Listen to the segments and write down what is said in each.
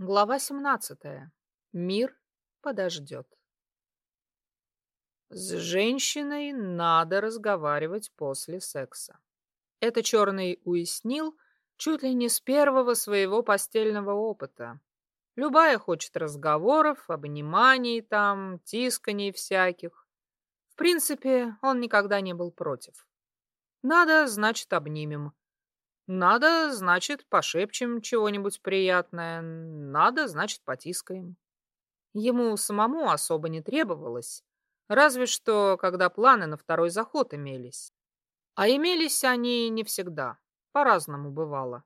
Глава 17. Мир подождет. С женщиной надо разговаривать после секса. Это Черный уяснил чуть ли не с первого своего постельного опыта. Любая хочет разговоров, обниманий там, тисканий всяких. В принципе, он никогда не был против. Надо, значит, обнимем. Надо, значит, пошепчем чего-нибудь приятное. Надо, значит, потискаем. Ему самому особо не требовалось, разве что, когда планы на второй заход имелись. А имелись они не всегда, по-разному бывало.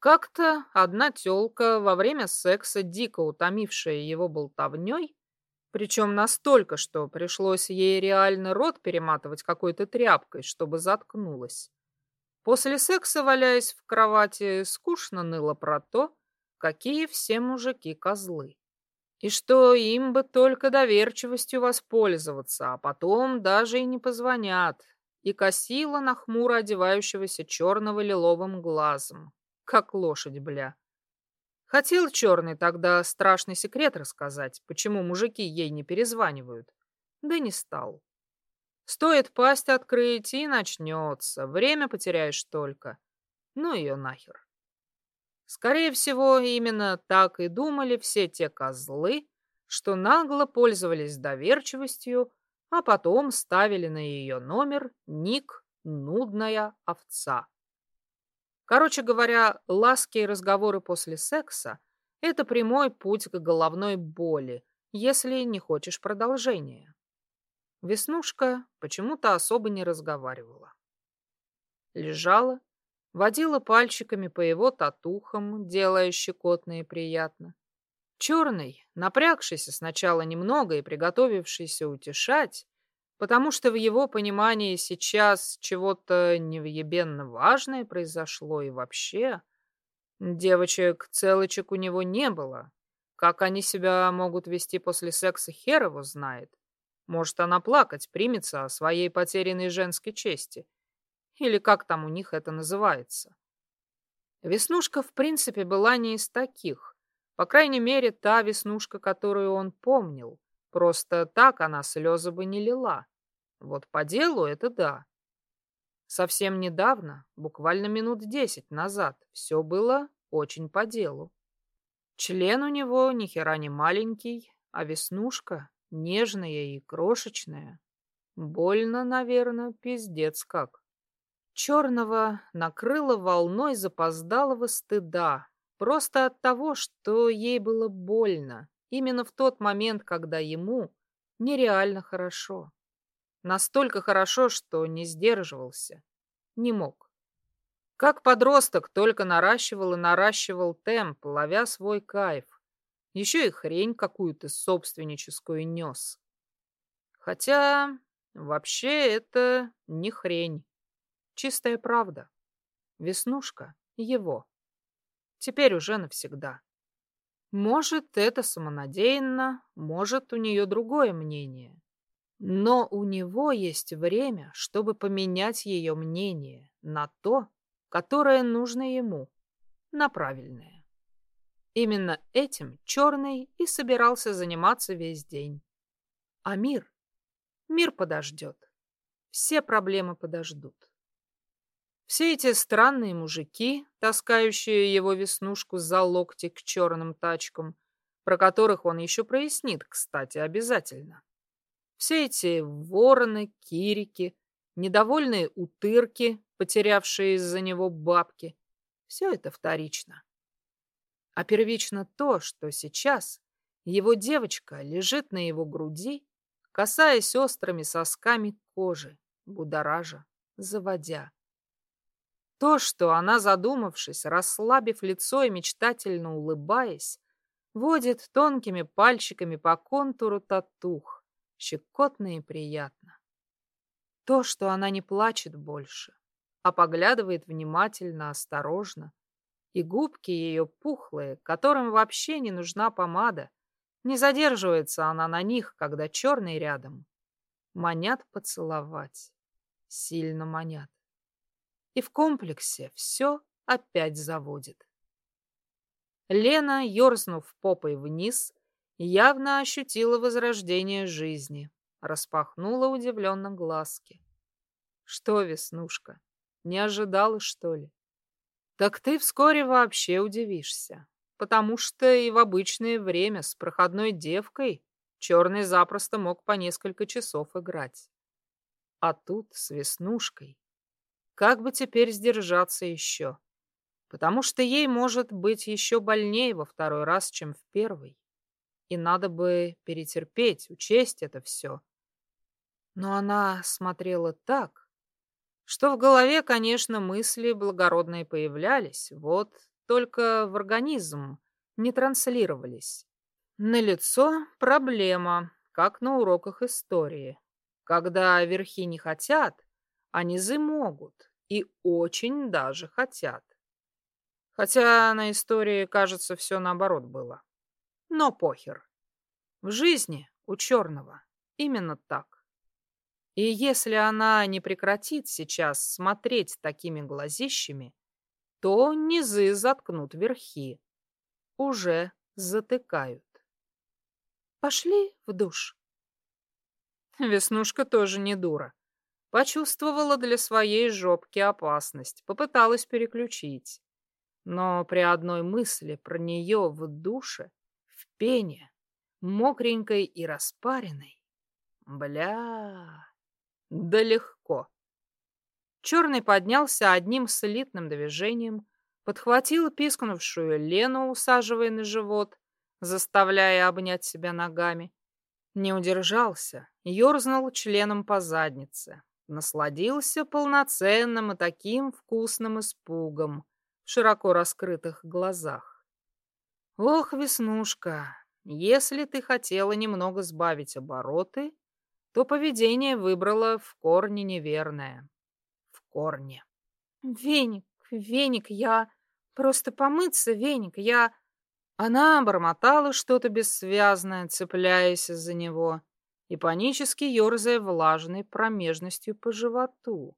Как-то одна тёлка во время секса, дико утомившая его болтовнёй, причем настолько, что пришлось ей реально рот перематывать какой-то тряпкой, чтобы заткнулась, После секса, валяясь в кровати, скучно ныло про то, какие все мужики козлы. И что им бы только доверчивостью воспользоваться, а потом даже и не позвонят. И косила на хмуро одевающегося черного лиловым глазом, как лошадь, бля. Хотел черный тогда страшный секрет рассказать, почему мужики ей не перезванивают, да не стал. Стоит пасть открыть, и начнется. Время потеряешь только. Ну ее нахер. Скорее всего, именно так и думали все те козлы, что нагло пользовались доверчивостью, а потом ставили на ее номер ник «Нудная овца». Короче говоря, ласки и разговоры после секса – это прямой путь к головной боли, если не хочешь продолжения. Веснушка почему-то особо не разговаривала. Лежала, водила пальчиками по его татухам, делая щекотно и приятно. Черный, напрягшийся сначала немного и приготовившийся утешать, потому что в его понимании сейчас чего-то невъебенно важное произошло и вообще девочек-целочек у него не было. Как они себя могут вести после секса, хер его знает. Может, она плакать примется о своей потерянной женской чести. Или как там у них это называется. Веснушка, в принципе, была не из таких. По крайней мере, та веснушка, которую он помнил. Просто так она слезы бы не лила. Вот по делу это да. Совсем недавно, буквально минут десять назад, все было очень по делу. Член у него ни хера не маленький, а веснушка нежная и крошечная. Больно, наверное, пиздец как. Черного накрыло волной запоздалого стыда, просто от того, что ей было больно, именно в тот момент, когда ему нереально хорошо. Настолько хорошо, что не сдерживался, не мог. Как подросток только наращивал и наращивал темп, ловя свой кайф. Еще и хрень какую-то собственническую нес. Хотя вообще это не хрень. Чистая правда. Веснушка его. Теперь уже навсегда. Может, это самонадеянно, может, у нее другое мнение. Но у него есть время, чтобы поменять ее мнение на то, которое нужно ему, на правильное. Именно этим Черный и собирался заниматься весь день. А мир? Мир подождет. Все проблемы подождут. Все эти странные мужики, таскающие его веснушку за локти к черным тачкам, про которых он еще прояснит, кстати, обязательно. Все эти вороны, кирики, недовольные утырки, потерявшие из-за него бабки, все это вторично а первично то, что сейчас его девочка лежит на его груди, касаясь острыми сосками кожи, будоража, заводя. То, что она, задумавшись, расслабив лицо и мечтательно улыбаясь, водит тонкими пальчиками по контуру татух, щекотно и приятно. То, что она не плачет больше, а поглядывает внимательно, осторожно, и губки ее пухлые, которым вообще не нужна помада. Не задерживается она на них, когда черный рядом. Манят поцеловать. Сильно манят. И в комплексе все опять заводит. Лена, ерзнув попой вниз, явно ощутила возрождение жизни, распахнула удивленно глазки. Что, Веснушка, не ожидала, что ли? Так ты вскоре вообще удивишься, потому что и в обычное время с проходной девкой черный запросто мог по несколько часов играть. А тут с Веснушкой. Как бы теперь сдержаться еще? Потому что ей может быть еще больнее во второй раз, чем в первый. И надо бы перетерпеть, учесть это все. Но она смотрела так, что в голове, конечно, мысли благородные появлялись, вот только в организм не транслировались. На лицо проблема, как на уроках истории. Когда верхи не хотят, а низы могут и очень даже хотят. Хотя на истории, кажется, все наоборот было. Но похер. В жизни у черного именно так. И если она не прекратит сейчас смотреть такими глазищами, то низы заткнут верхи. Уже затыкают. Пошли в душ. Веснушка тоже не дура. Почувствовала для своей жопки опасность, попыталась переключить. Но при одной мысли про нее в душе, в пене, мокренькой и распаренной, бля, да легко. Черный поднялся одним слитным движением, подхватил пискнувшую Лену, усаживая на живот, заставляя обнять себя ногами, не удержался, ерзнул членом по заднице, насладился полноценным и таким вкусным испугом в широко раскрытых глазах. Ох, Веснушка, если ты хотела немного сбавить обороты, то поведение выбрала в корне неверное. В корне. Веник, веник, я... Просто помыться, веник, я... Она бормотала что-то бессвязное, цепляясь за него и панически ерзая влажной промежностью по животу,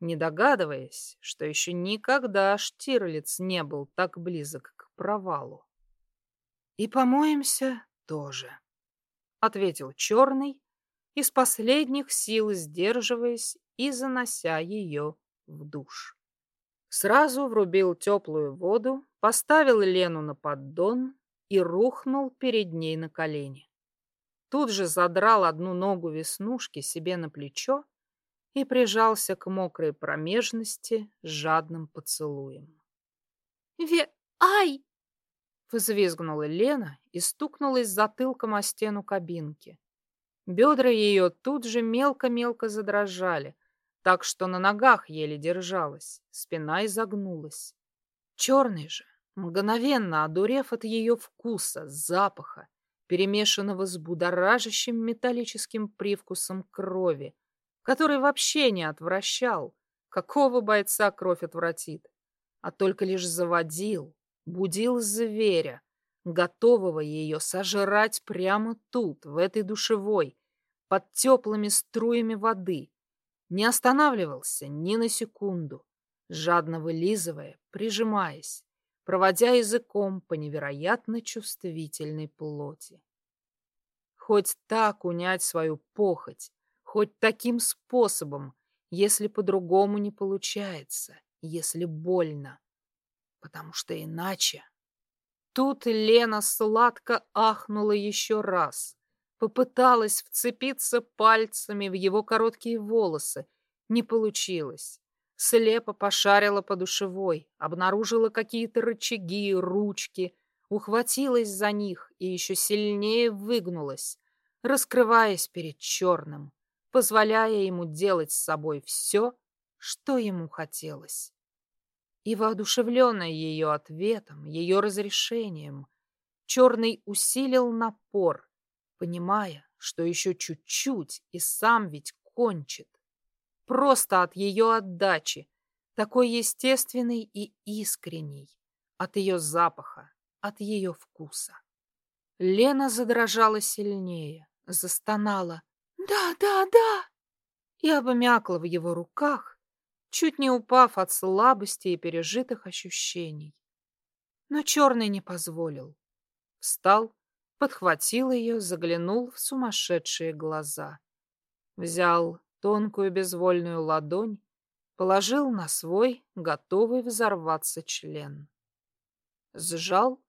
не догадываясь, что еще никогда Штирлиц не был так близок к провалу. «И помоемся тоже», — ответил Черный, из последних сил сдерживаясь и занося ее в душ. Сразу врубил теплую воду, поставил Лену на поддон и рухнул перед ней на колени. Тут же задрал одну ногу веснушки себе на плечо и прижался к мокрой промежности с жадным поцелуем. «Ве... Ай!» — взвизгнула Лена и стукнулась затылком о стену кабинки. Бедра ее тут же мелко-мелко задрожали, так что на ногах еле держалась, спина изогнулась. Черный же, мгновенно одурев от ее вкуса, запаха, перемешанного с будоражащим металлическим привкусом крови, который вообще не отвращал, какого бойца кровь отвратит, а только лишь заводил, будил зверя, готового ее сожрать прямо тут, в этой душевой, под теплыми струями воды, не останавливался ни на секунду, жадно вылизывая, прижимаясь, проводя языком по невероятно чувствительной плоти. Хоть так унять свою похоть, хоть таким способом, если по-другому не получается, если больно, потому что иначе... Тут Лена сладко ахнула еще раз, Попыталась вцепиться пальцами в его короткие волосы. Не получилось. Слепо пошарила по душевой, обнаружила какие-то рычаги, ручки, ухватилась за них и еще сильнее выгнулась, раскрываясь перед черным, позволяя ему делать с собой все, что ему хотелось. И воодушевленная ее ответом, ее разрешением, черный усилил напор, понимая, что еще чуть-чуть и сам ведь кончит. Просто от ее отдачи, такой естественный и искренний, от ее запаха, от ее вкуса. Лена задрожала сильнее, застонала «Да, да, да!» и обмякла в его руках, чуть не упав от слабости и пережитых ощущений. Но черный не позволил. Встал, подхватил ее, заглянул в сумасшедшие глаза. Взял тонкую безвольную ладонь, положил на свой, готовый взорваться член. Сжал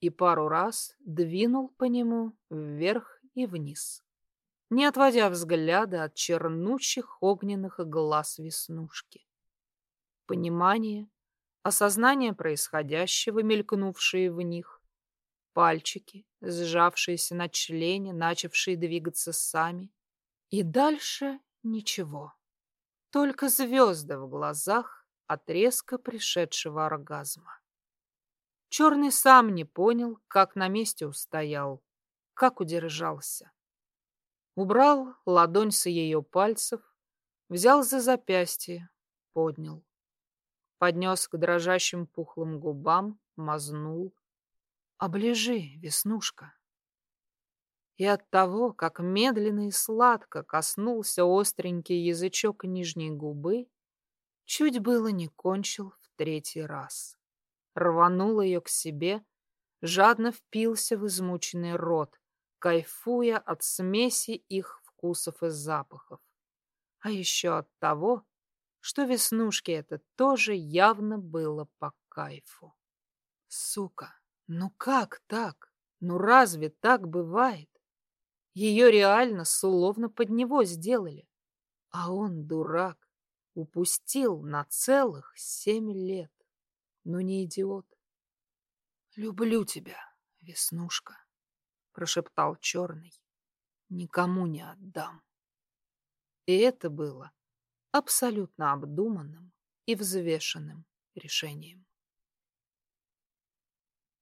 и пару раз двинул по нему вверх и вниз, не отводя взгляда от чернущих огненных глаз веснушки. Понимание, осознание происходящего, мелькнувшие в них, пальчики, сжавшиеся на члене, начавшие двигаться сами, и дальше ничего. Только звезды в глазах от резко пришедшего оргазма. Черный сам не понял, как на месте устоял, как удержался. Убрал ладонь с ее пальцев, взял за запястье, поднял. Поднес к дрожащим пухлым губам, мазнул. «Оближи, Веснушка!» И от того, как медленно и сладко коснулся остренький язычок нижней губы, чуть было не кончил в третий раз рванул ее к себе, жадно впился в измученный рот, кайфуя от смеси их вкусов и запахов. А еще от того, что веснушке это тоже явно было по кайфу. Сука, ну как так? Ну разве так бывает? Ее реально словно под него сделали. А он, дурак, упустил на целых семь лет. Ну не идиот. «Люблю тебя, Веснушка», — прошептал Черный. «Никому не отдам». И это было абсолютно обдуманным и взвешенным решением.